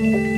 嗯。